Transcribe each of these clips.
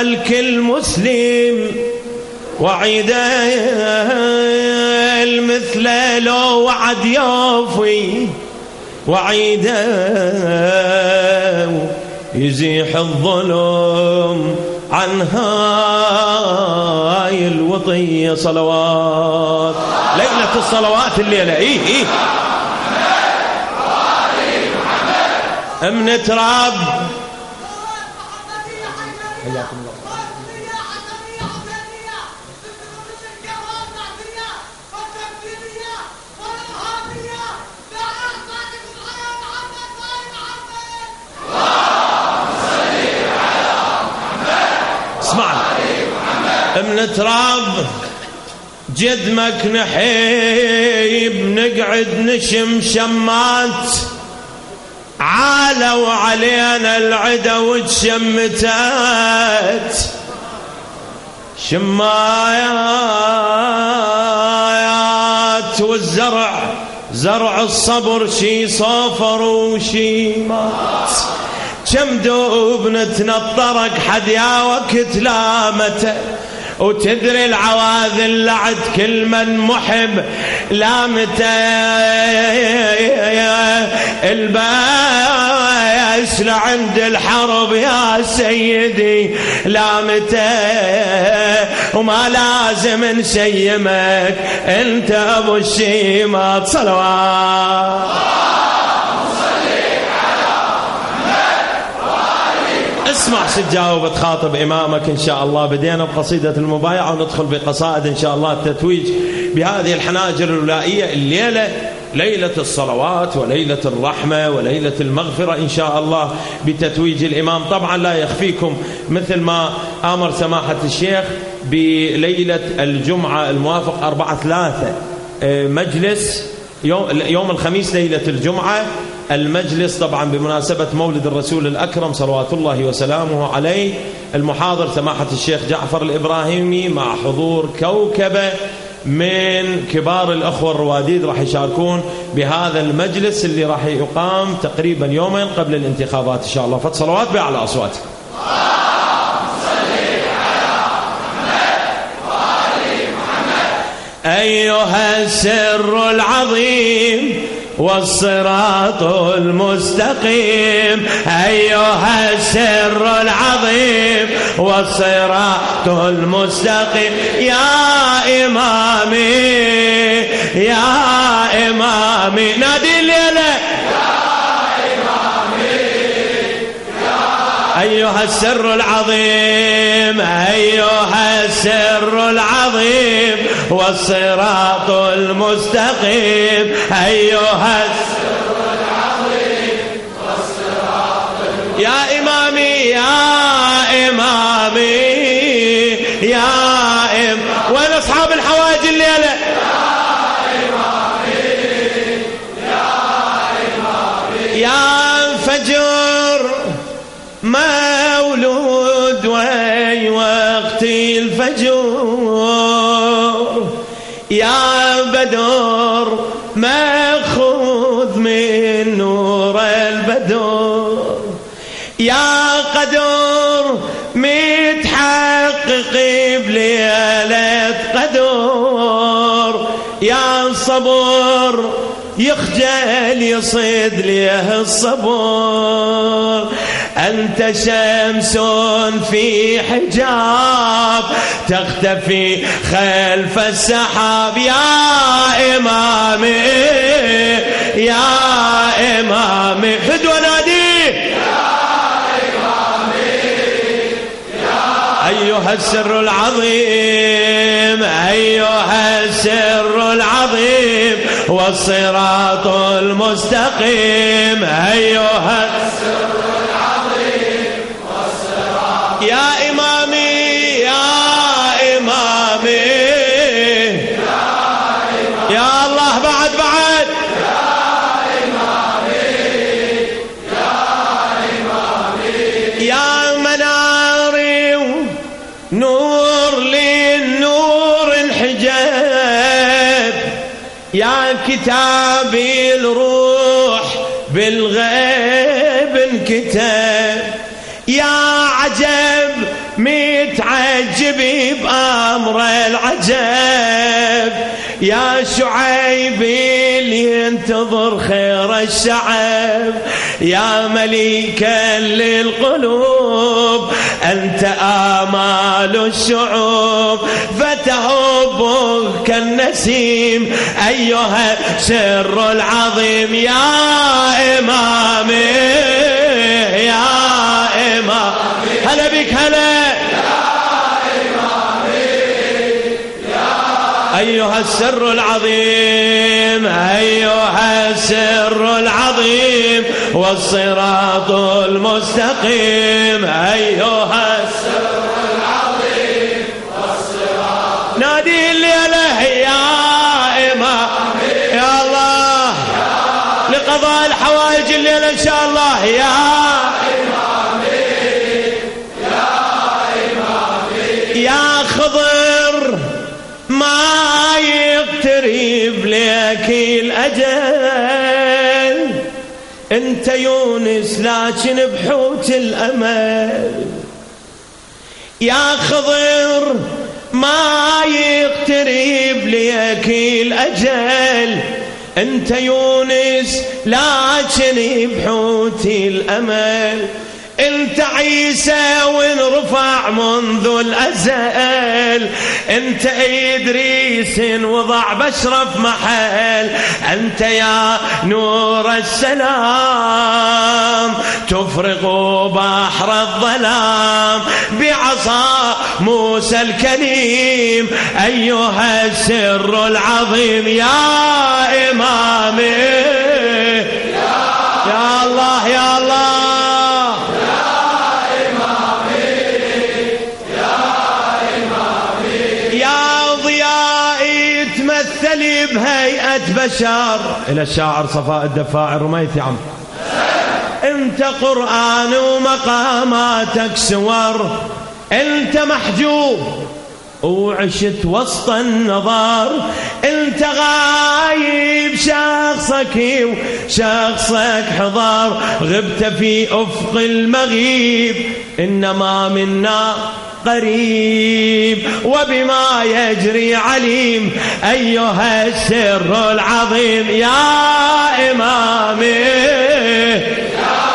الكل مسلم وعيده المثل لو وعد يوفي وعيده يزيح الظلم عن هاي الوطية صلوات. ليلة الصلوات الليلة إيه إيه. من تراب حياكم الله. من تراب جدمك نحيب نقعد نشم شمات. عالوا علينا العدا وتشمتات شمايات والزرع زرع الصبر شي صفر وشي مات. كم دوب نتنطرك حد يا وقت لامته. وتدري العواذل لعد كل من محب لامته الباس لعند الحرب يا سيدي لامته وما لازم نسيمك انت ابو الشيمات صلوات. اسمع شو تجاوب تخاطب إمامك إن شاء الله. بدينا بقصيدة المبايعة وندخل بقصائد إن شاء الله التتويج بهذه الحناجر الولائية الليلة. ليلة الصلوات وليلة الرحمة وليلة المغفرة إن شاء الله بتتويج الإمام. طبعا لا يخفيكم مثل ما آمر سماحة الشيخ بليلة الجمعة الموافق 4 3 آه، مجلس يوم الخميس ليلة الجمعة. المجلس طبعا بمناسبة مولد الرسول الأكرم صلوات الله وسلامه عليه المحاضر سماحة الشيخ جعفر الإبراهيمي مع حضور كوكبة من كبار الأخوة الرواديد راح يشاركون بهذا المجلس اللي راح يقام تقريبا يومين قبل الانتخابات إن شاء الله. فتصلوات بأعلى أصواتكم. أيها السر العظيم والصراط المستقيم. أيها السر العظيم. والصراط المستقيم. يا إمامي يا إمامي نادي الليلة أيها السر العظيم. أيها السر العظيم والصراط المستقيم. أيها السر العظيم والصراط المستقيم. يا إمامي يا إمامي يا إم وين أصحاب الحواج الليلة؟ يا قدر متحقق بليلة قدر يا صبر يخجل يصيد ليه الصبر. أنت شمس في حجاب تختفي خلف السحاب يا إمامي السر العظيم أيها السر العظيم والصراط المستقيم أيها السر يا كتابي الروح بالغيب انكتب. يا عجب متعجب بأمر العجب. يا شعيب اللي ينتظر خير الشعب يا مليكا للقلوب أنت آمال الشعوب. فتهب كالنسيم أيها سر العظيم. يا إمامي يا إمام. هلا بك هلا. أيها السر العظيم أيها السر العظيم والصراط المستقيم أيها السر العظيم والصراط نادي الليلة يا إمام يا الله لقضاء الحوائج الليلة إن شاء الله. يا الأجل. أنت يونس لكن بحوت الأمل. يا خضر ما يقترب لك الأجل. أنت يونس لكن بحوت الأمل. انت عيسى ونرفع منذ الأزل. انت إدريس وضع بشرف محل. انت يا نور السلام. تفرق بحر الظلام. بعصا موسى الكريم. أيها السر العظيم يا إمامي. يا الله يا الله. تمثلي بهيئة بشر إلى الشاعر صفاء الدفاع الرميثي عم. انت قرآن ومقاماتك سور انت محجوب وعشت وسط النظر انت غايب شخصك وشخصك حضر غبت في أفق المغيب. إنما منا قريب وبما يجري عليم أيها السر العظيم يا إمامي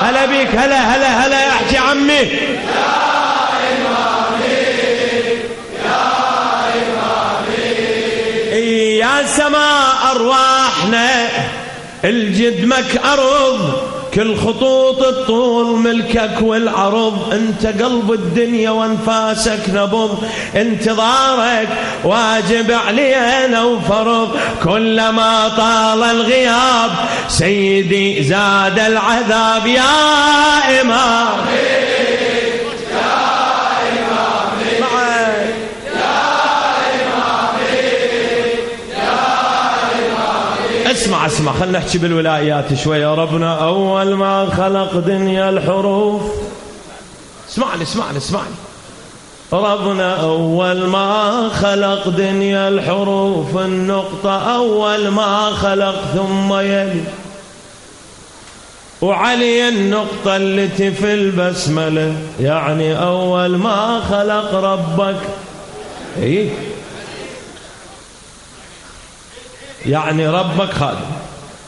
هلا بك هلا هلا هلا احكي عمي سماء أرواحنا الجدمك أرض كل خطوط الطول ملكك والعرض انت قلب الدنيا وانفاسك نبض. انتظارك واجب علينا وفرض. كلما طال الغياب سيدي زاد العذاب يا إمام. اسمع اسمع خلنا نحكي بالولايات شوي. يا ربنا أول ما خلق دنيا الحروف. اسمعني اسمعني اسمعني. ربنا أول ما خلق دنيا الحروف. النقطة أول ما خلق ثم يلي. وعلي النقطة التي في البسملة. يعني أول ما خلق ربك. إيه؟ يعني ربك خالق.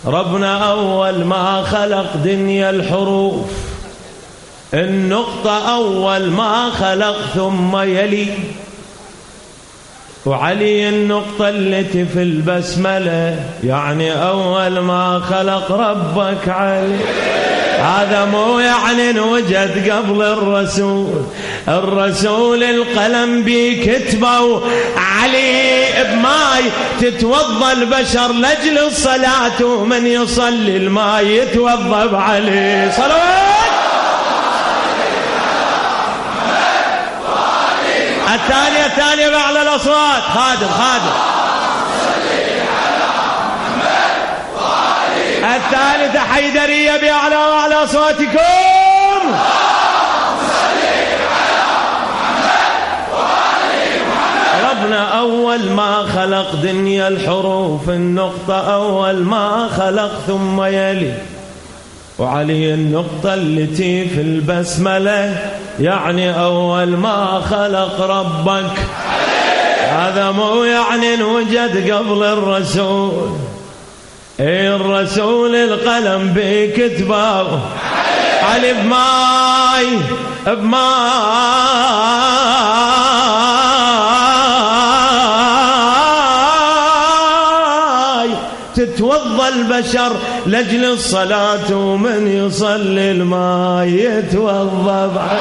ربنا أول ما خلق دنيا الحروف. النقطة أول ما خلق ثم يلي. وعلي النقطة التي في البسملة يعني أول ما خلق ربك علي. هذا مو يعني انوجد قبل الرسول. الرسول القلم بكتبه علي بماي تتوضى البشر لأجل الصلاة ومن يصلي الماي يتوضى بعلي صلوات! الثانية الثانية بأعلى الأصوات. خادم خادم. الثالثة حيدرية بأعلى وأعلى أصواتكم ربنا أول ما خلق دنيا الحروف النقطة أول ما خلق ثم يلي. وعلي النقطة التي في البسملة يعني أول ما خلق ربك. هذا مو يعني وجد قبل الرسول. الرسول القلم بكتبه. علي بماي بماي تتوضى البشر لجل الصلاة ومن يصلي الماي يتوضى بعد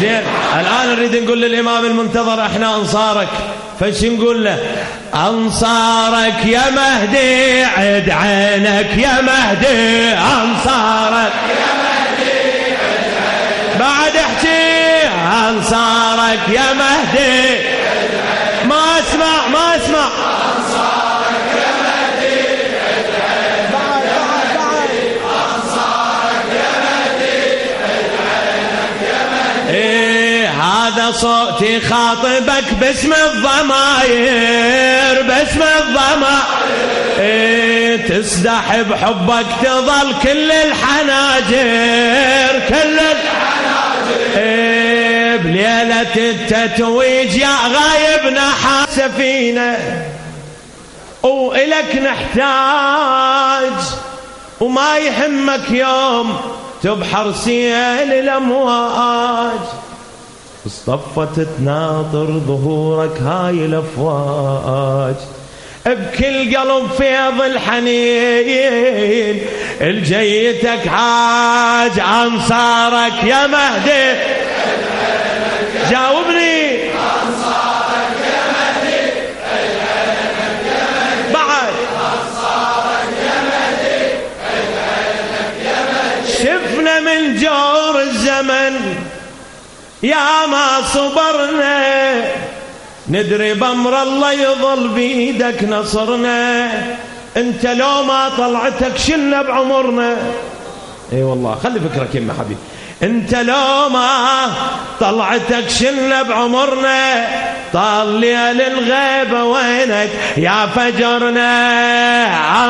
زين. الآن نريد نقول للإمام المنتظر إحنا أنصارك فش نقول له؟ أنصارك يا مهدي عد عينك يا مهدي أنصارك. يا مهدي عد عينك بعد احكي أنصارك يا مهدي. صوتي خاطبك باسم الضماير باسم الضماير. إيه تسدح بحبك تظل كل الحناجر كل الحناجر. إيه بليلة التتويج يا غايبنا سفينة وإلك نحتاج. وما يهمك يوم تبحر سيل الأمواج. اصطفت تناطر ظهورك هاي الأفواج. بكل قلب فيض الحنين الجيتك حاج أنصارك يا مهدي. جاوبني. انصارك يا مهدي بعد. انصارك يا مهدي يا مهدي شفنا من جور الزمن يا ما صبرنا ندري بأمر الله يظل بيدك نصرنا. أنت لو ما طلعتك شلنا بعمرنا. إي والله خلي فكرك يما حبيبي. أنت لو ما طلعتك شلنا بعمرنا طال ليل الغيبة وينك يا فجرنا.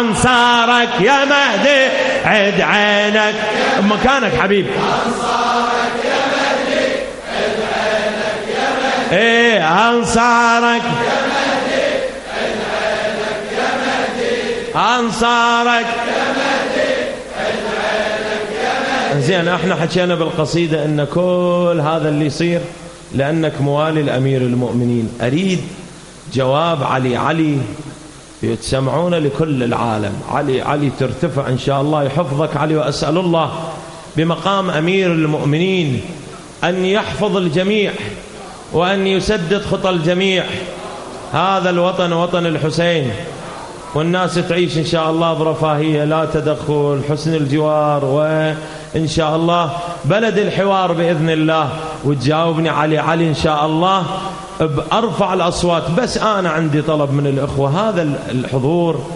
أنصارك يا مهدي عد عينك. مكانك حبيبي. انصارك يا إيه أنصارك. يا مهدي عينك يا مهدي أنصارك. يا مهدي عينك يا مهدي زين إحنا حكينا بالقصيدة إن كل هذا اللي يصير لأنك موالي الأمير المؤمنين. أريد جواب علي علي يتسمعون لكل العالم. علي علي ترتفع إن شاء الله يحفظك علي وأسأل الله بمقام أمير المؤمنين أن يحفظ الجميع. وأن يسدد خطى الجميع. هذا الوطن وطن الحسين. والناس تعيش إن شاء الله برفاهية. لا تدخل حسن الجوار وإن شاء الله بلد الحوار بإذن الله. وتجاوبني علي علي إن شاء الله بأرفع الأصوات. بس أنا عندي طلب من الأخوة. هذا الحضور